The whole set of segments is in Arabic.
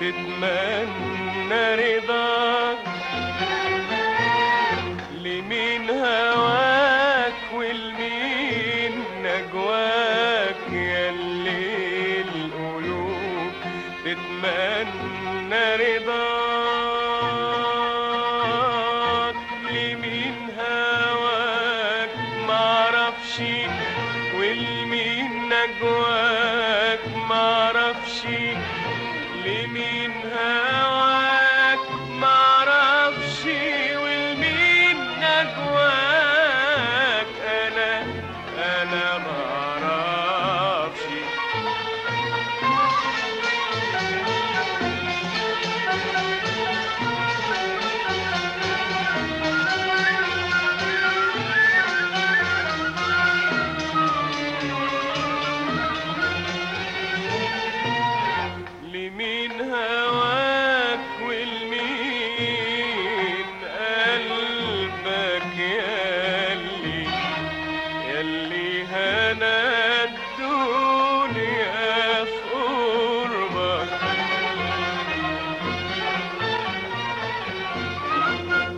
تتمنى رضاك لمين هواك ولمين نجواك يا اللي القلوب تتمنى رضاك لمين هواك معرفش ولمين نجواك معرفش now. هنا الدنيا في قربك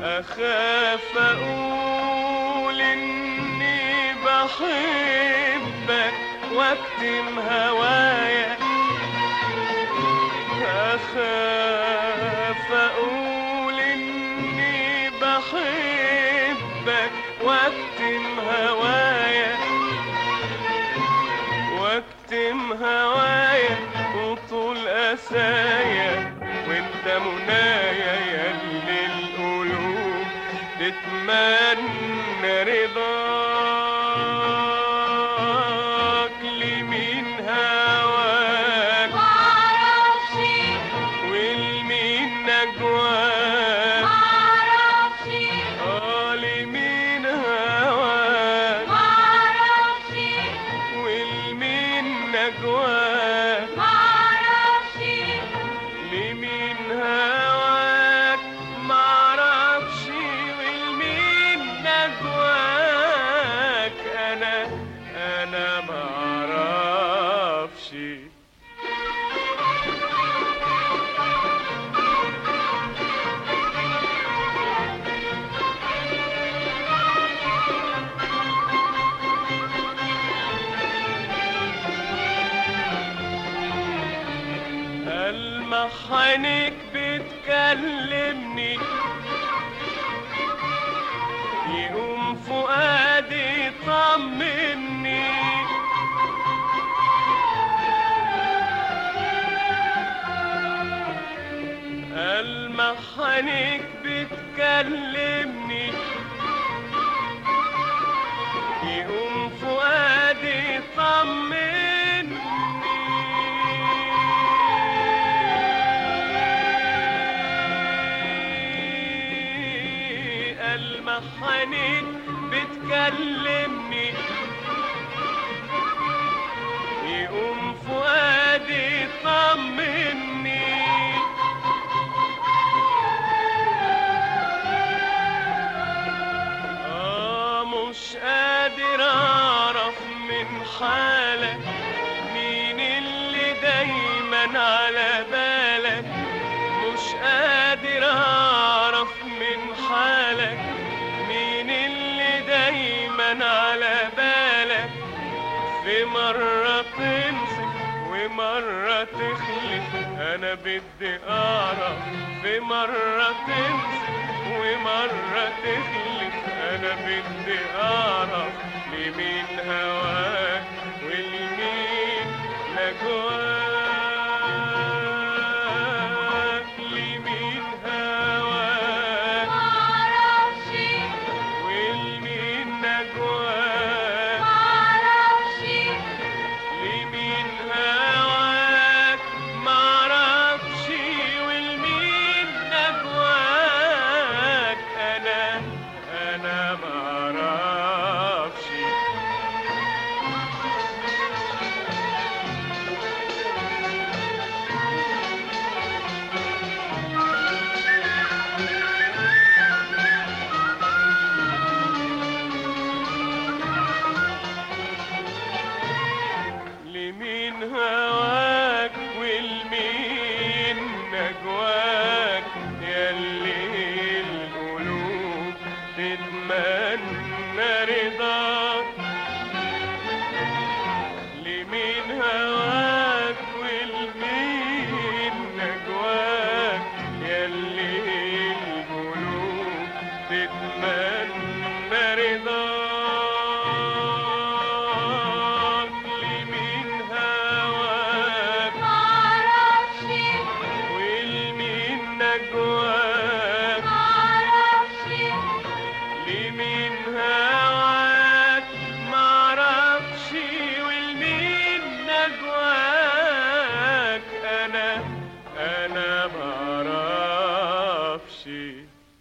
أخاف أقول إني بحبك وأكتم هوايا say عينيك بتكلمني. يقوم فؤادي طمني. بتكلمني. ألمح عينيك بتكلمني. يقوم فؤادي طمني آه مش قادر أعرف من حالك مين اللي دايما على دايما على بالك في مرة تمسك ومرة تخلف. أنا بدي أعرف في مرة تمسك ومرة تخلف. أنا بدي أعرف لمين هواك ولمين نجواك لمين